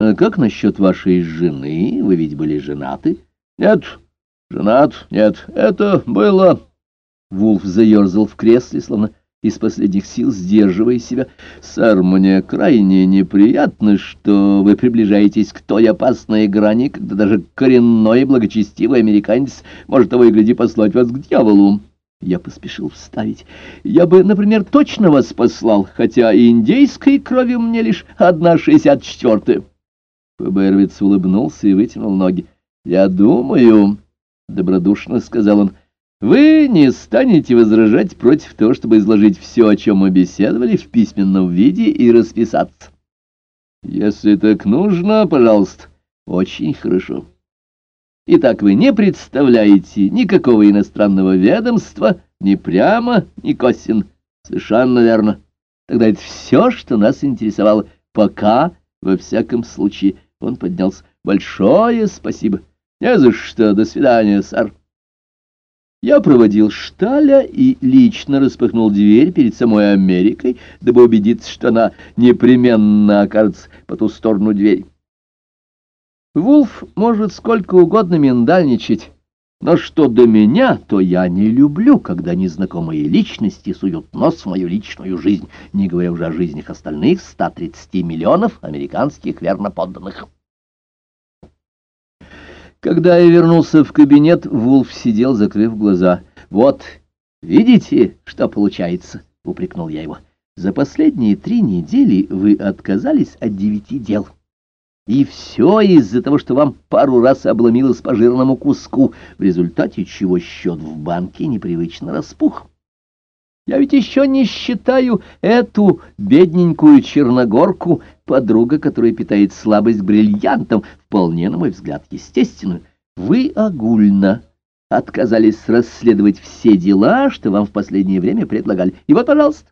А как насчет вашей жены? Вы ведь были женаты? Нет, женат, нет, это было... Вулф заерзал в кресле, словно из последних сил сдерживая себя. «Сэр, мне крайне неприятно, что вы приближаетесь к той опасной грани, когда даже коренной благочестивый американец может того и послать вас к дьяволу». Я поспешил вставить. «Я бы, например, точно вас послал, хотя индейской крови мне лишь одна шестьдесят четвертая». ФБРовец улыбнулся и вытянул ноги. «Я думаю...» — добродушно сказал он — вы не станете возражать против того, чтобы изложить все, о чем мы беседовали, в письменном виде и расписаться. Если так нужно, пожалуйста, очень хорошо. Итак, вы не представляете никакого иностранного ведомства, ни прямо, ни косвенно. Совершенно верно. Тогда это все, что нас интересовало. Пока, во всяком случае, он поднялся. Большое спасибо. Не за что. До свидания, сэр. Я проводил Шталя и лично распахнул дверь перед самой Америкой, дабы убедиться, что она непременно окажется по ту сторону двери. Вулф может сколько угодно миндальничать, но что до меня, то я не люблю, когда незнакомые личности суют нос в мою личную жизнь, не говоря уже о жизнях остальных 130 миллионов американских верноподданных. Когда я вернулся в кабинет, Вулф сидел, закрыв глаза. «Вот, видите, что получается?» — упрекнул я его. «За последние три недели вы отказались от девяти дел. И все из-за того, что вам пару раз обломилось по жирному куску, в результате чего счет в банке непривычно распух». Я ведь еще не считаю эту бедненькую черногорку, подруга, которая питает слабость к бриллиантам, вполне, на мой взгляд, естественную. Вы огульно отказались расследовать все дела, что вам в последнее время предлагали. И вот, пожалуйста,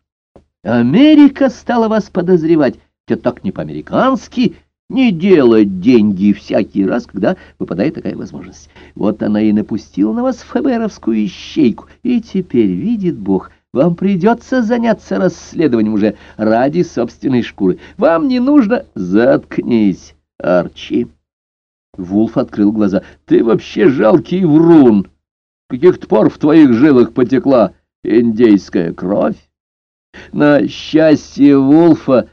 Америка стала вас подозревать. Это так не по-американски, не делать деньги всякий раз, когда выпадает такая возможность. Вот она и напустила на вас ФБРовскую ищейку, и теперь, видит Бог, вам придется заняться расследованием уже ради собственной шкуры. Вам не нужно... Заткнись, Арчи. Вулф открыл глаза. Ты вообще жалкий врун. Каких-то пор в твоих жилах потекла индейская кровь. На счастье Вулфа,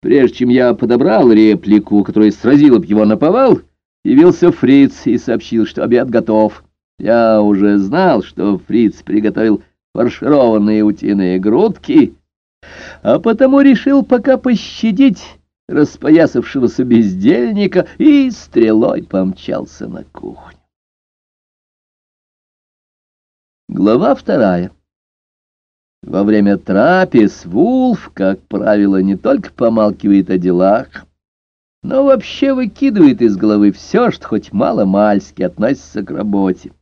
прежде чем я подобрал реплику, которая сразила б его на повал, явился Фриц и сообщил, что обед готов. Я уже знал, что Фриц приготовил фаршированные утиные грудки, а потому решил пока пощадить распоясавшегося бездельника и стрелой помчался на кухню. Глава вторая. Во время трапез Вулф, как правило, не только помалкивает о делах, но вообще выкидывает из головы все, что хоть мало-мальски относится к работе.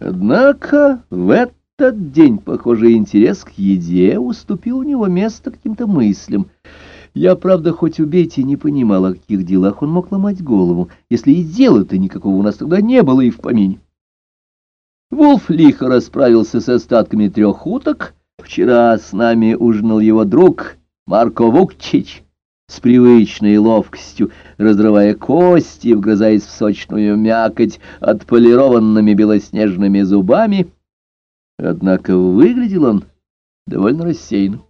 Однако в этот день, похоже, интерес к еде уступил у него место каким-то мыслям. Я, правда, хоть убейте, не понимал, о каких делах он мог ломать голову, если и дела-то никакого у нас тогда не было и в помине. Волф лихо расправился с остатками трех уток. Вчера с нами ужинал его друг Марко Вукчич с привычной ловкостью, разрывая кости, вгрызаясь в сочную мякоть отполированными белоснежными зубами — Однако выглядел он довольно рассеянно.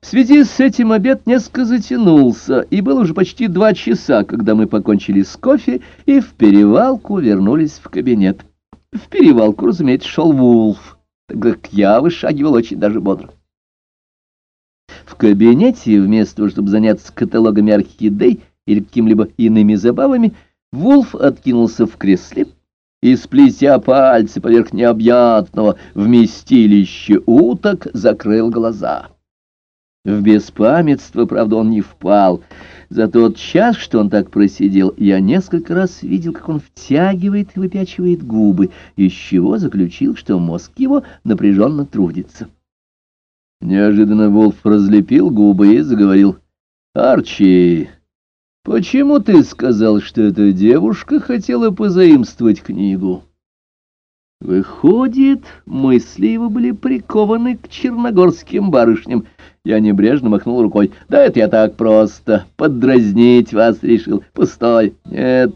В связи с этим обед несколько затянулся, и было уже почти два часа, когда мы покончили с кофе и в перевалку вернулись в кабинет. В перевалку, разумеется, шел Вулф, тогда как я вышагивал очень даже бодро. В кабинете, вместо того, чтобы заняться каталогами орхидей или какими-либо иными забавами, Вулф откинулся в кресле, и, сплетя пальцы поверх необъятного вместилища уток, закрыл глаза. В беспамятство, правда, он не впал. За тот час, что он так просидел, я несколько раз видел, как он втягивает и выпячивает губы, из чего заключил, что мозг его напряженно трудится. Неожиданно Волф разлепил губы и заговорил. «Арчи, Почему ты сказал, что эта девушка хотела позаимствовать книгу? Выходит, мысли его были прикованы к черногорским барышням. Я небрежно махнул рукой. Да это я так просто. Поддразнить вас решил. Пустой. Нет.